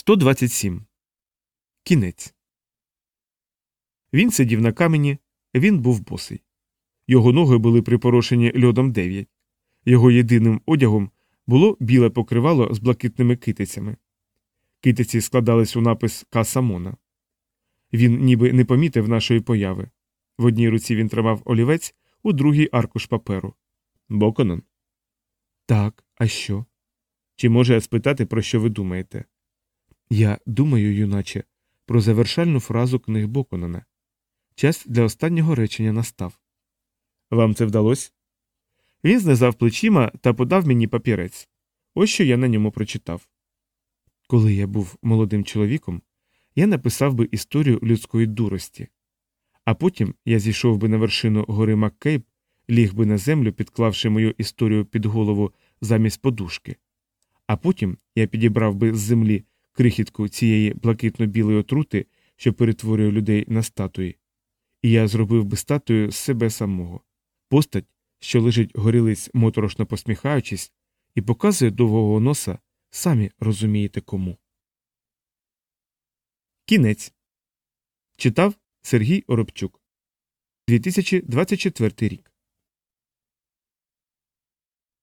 127. Кінець. Він сидів на камені, він був босий. Його ноги були припорошені льодом 9. Його єдиним одягом було біле покривало з блакитними китицями. Китиці складались у напис Касамона. Він ніби не помітив нашої появи. В одній руці він тримав олівець, у другій аркуш паперу. Боконон? Так, а що? Чи може я спитати, про що ви думаєте? Я думаю, юначе, про завершальну фразу книг Боконона. Час для останнього речення настав. Вам це вдалося? Він знизав плечима та подав мені папірець. Ось що я на ньому прочитав. Коли я був молодим чоловіком, я написав би історію людської дурості. А потім я зійшов би на вершину гори Маккейб, ліг би на землю, підклавши мою історію під голову замість подушки. А потім я підібрав би з землі крихітку цієї блакитно-білої отрути, що перетворює людей на статуї. І я зробив би статую з себе самого. Постать, що лежить горілиць, моторошно посміхаючись, і показує довгого носа, самі розумієте кому. Кінець читав Сергій Оробчук 2024 рік.